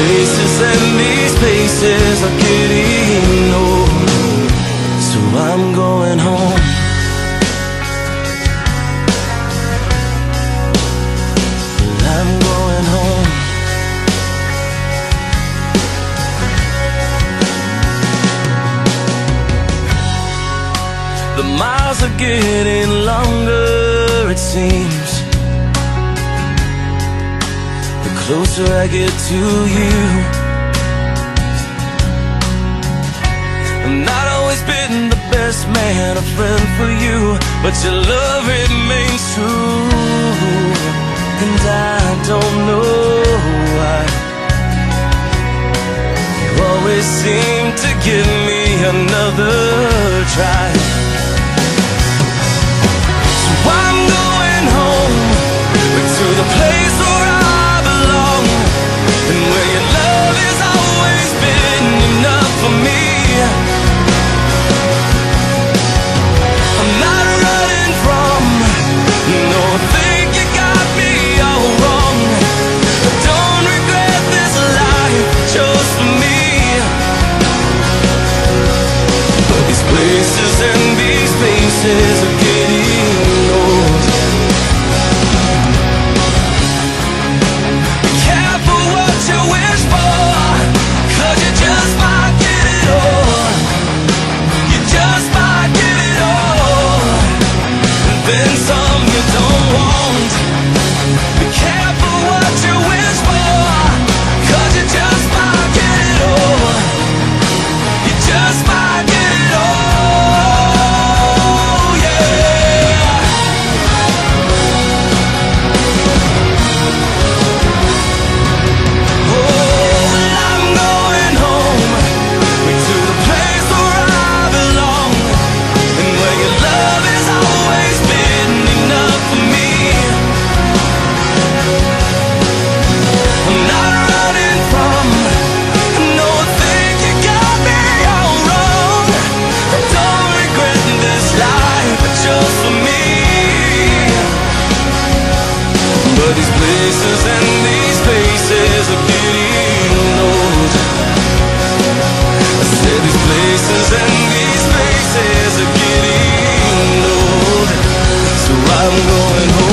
Places and these places are getting old. So I'm going home. I'm going home. The miles are getting longer, it seems. Closer I get to you. I've not always been the best man, a friend for you, but your love remains true. And I don't know why. You always seem to give me another try. places and these places are beauty knows. I said these places and these places are getting old, so I'm going home.